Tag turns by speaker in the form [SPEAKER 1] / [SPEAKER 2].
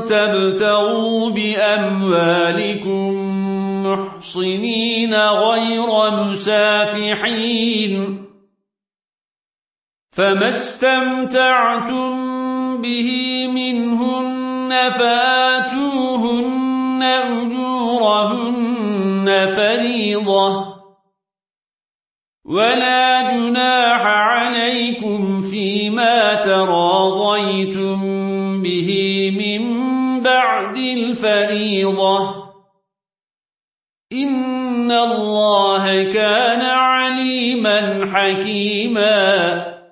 [SPEAKER 1] تبتغوا بأموالكم محصنين غير مسافحين. فما استمتعتم به منهن فآتوهن أجورهن فريضة. ولا جناح تراضيتم به من بعد الفريضة. إن الله كان عليما حكيما.